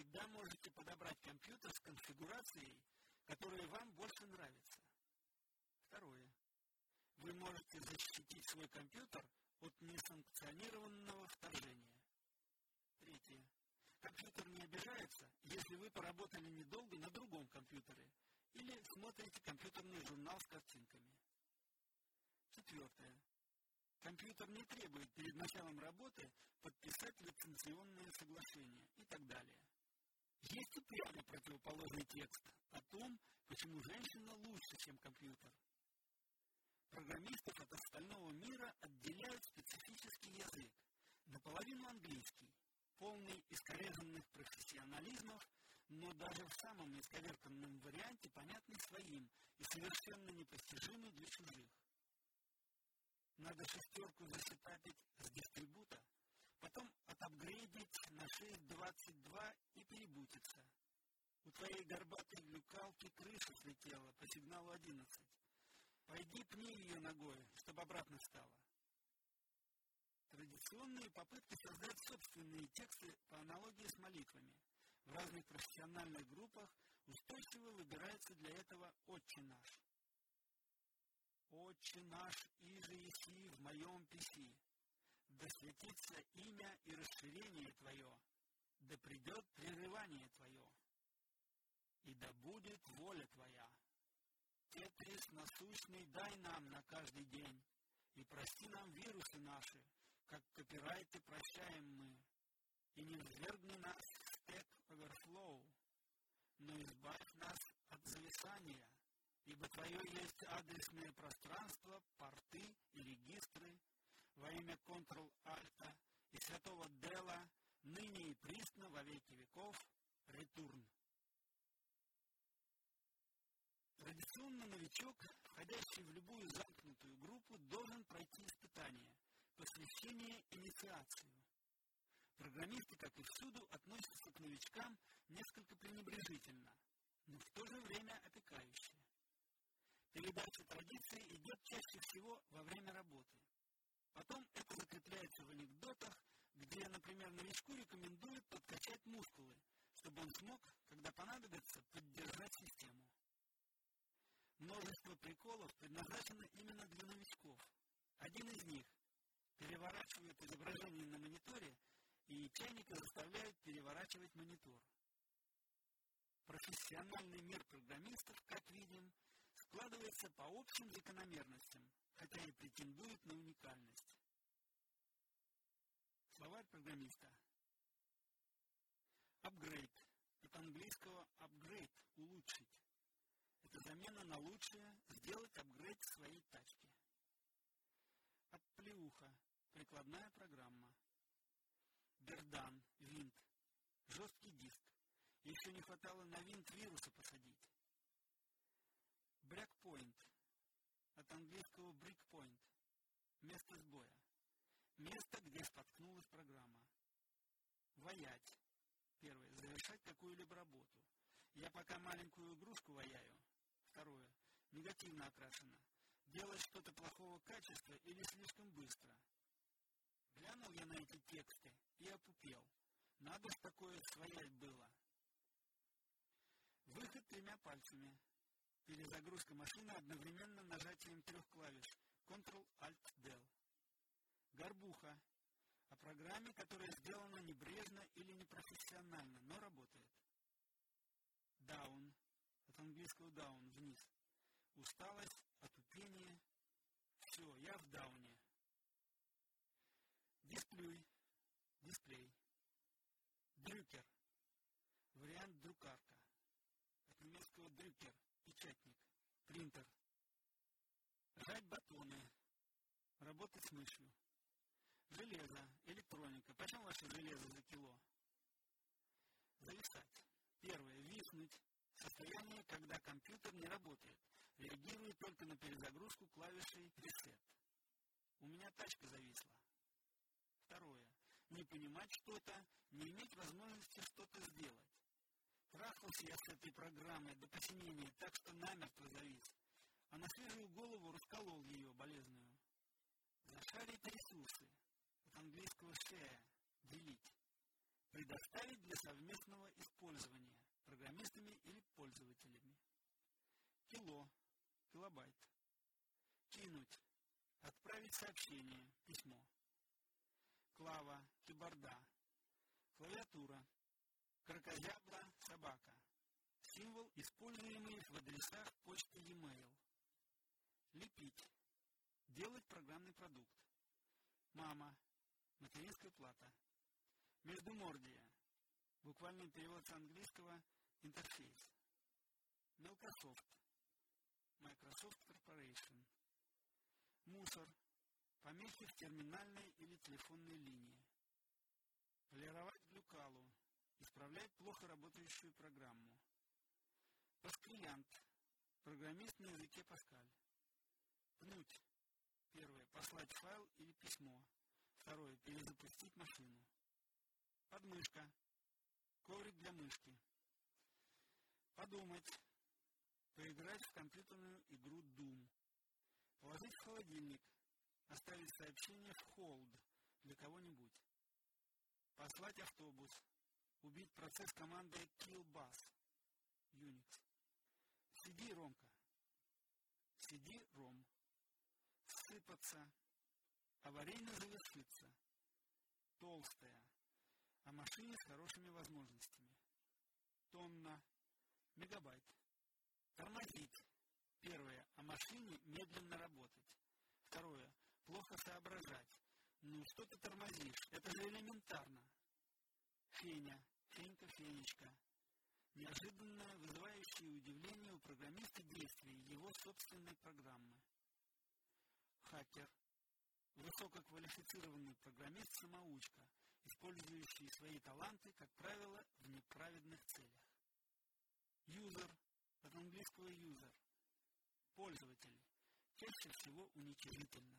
всегда можете подобрать компьютер с конфигурацией, которая вам больше нравится. Второе. Вы можете защитить свой компьютер от несанкционированного вторжения. Третье. Компьютер не обижается, если вы поработали недолго на другом компьютере или смотрите компьютерный журнал с картинками. Четвертое. Компьютер не требует перед началом работы подписать лицензионное соглашение и так далее. Есть и прямо противоположный текст о том, почему женщина лучше, чем компьютер. Программистов от остального мира отделяет специфический язык, наполовину английский, полный искореженных профессионализмов, но даже в самом исковерканном варианте понятный своим и совершенно непостижимый для чужих. Надо шестерку засетапить с отапгрейдить на 6.22 и перебутиться. У твоей горбатой глюкалки крыша слетела по сигналу 11. Пойди пни ее ногой, чтобы обратно стало. Традиционные попытки создать собственные тексты по аналогии с молитвами. В разных профессиональных группах устойчиво выбирается для этого «Отче наш». «Отче наш, иже еси в моем писи, да светится имя и расширение Твое, да придет прерывание Твое, и да будет воля Твоя. Тетрис насущный дай нам на каждый день, и прости нам вирусы наши, как копирайты прощаем мы, и не ввергни нас в стек оверфлоу, но избавь нас от зависания, ибо Твое есть адресное пространство, порты и регистры, во имя Ctrl-Альта и святого Дела, ныне и присно во веки веков, ретурн. Традиционно новичок, входящий в любую замкнутую группу, должен пройти испытание, посвящение инициацию. Программисты, как и всюду, относятся к новичкам несколько пренебрежительно, но в то же время опекающе. Передача традиции идет чаще всего во время работы. Потом это закрепляется в анекдотах, где, например, новичку рекомендуют подкачать мускулы, чтобы он смог, когда понадобится, поддержать систему. Множество приколов предназначено именно для новичков. Один из них переворачивает изображение на мониторе, и чайника заставляют переворачивать монитор. Профессиональный мир программистов, как видим, складывается по общим закономерностям, хотя и претендует на уникальность. Словарь программиста. Upgrade. От английского upgrade – улучшить. Это замена на лучшее – сделать апгрейд своей тачки. Оплеуха. Прикладная программа. Бердан. Винт. Жесткий диск. Еще не хватало на винт вируса посадить. Брякпоинт. От английского брикпоинт. Место сбоя. Место, где споткнулась программа. Ваять. Первое. Завершать какую-либо работу. Я пока маленькую игрушку ваяю. Второе. Негативно окрашено. Делать что-то плохого качества или слишком быстро. Глянул я на эти тексты и опупел. Надо ж такое своять было. Выход тремя пальцами. Перезагрузка машины одновременно нажатием трех клавиш Ctrl-Alt-Del. Горбуха. О программе, которая сделана небрежно или непрофессионально, но работает. Down. От английского down, вниз. Усталость, отупение. Все, я в дауне. Дисплей. Дисплей. Дрюкер. Вариант друкарка. От немецкого дрюкер. Печатник. Принтер. Жать батоны. Работать с мышью. Железо. Электроника. Почем ваше железо за кило? Зависать. Первое. Виснуть. Состояние, когда компьютер не работает. Реагирует только на перезагрузку клавишей Reset. У меня тачка зависла. Второе. Не понимать что-то, не иметь возможности что-то сделать. Трахался я с этой программой до посинения, так что намертво завис. А на свежую голову расколол ее болезную. Зашарить ресурсы. От английского share – делить. Предоставить для совместного использования программистами или пользователями. Кило, килобайт. Кинуть, отправить сообщение, письмо. Клава, киборда. Клавиатура. Крокозябла, собака. Символ, используемый в адресах почты e-mail. Лепить. Делать программный продукт. Мама. Материнская плата. Междумордие. Буквальный перевод с английского интерфейс. Microsoft. Microsoft Corporation. Мусор. Помехи в терминальной или телефонной линии. Полировать глюкалу. Исправлять плохо работающую программу. Пасквилянт. Программист на языке Паскаль. Пнуть. Первое. Послать файл или письмо. Второе. Перезапустить машину. Подмышка. Коврик для мышки. Подумать. Поиграть в компьютерную игру Doom. Положить в холодильник. Оставить сообщение в холд для кого-нибудь. Послать автобус. Убить процесс командой killbus. Unix. Сиди, Ромка. Сиди, Ром. Сыпаться. Аварийно завершиться. Толстая. О машине с хорошими возможностями. Тонна. Мегабайт. Тормозить. Первое. О машине медленно работать. Второе. Плохо соображать. Ну, что ты тормозишь? Это же элементарно. Феня. Фенька, Фенечка. Неожиданно вызывающее удивление у программиста действия его собственной программы. Хакер. Высококвалифицированный программист-самоучка, использующий свои таланты, как правило, в неправедных целях. Юзер. От английского user. Пользователь. Чаще всего уничижительно.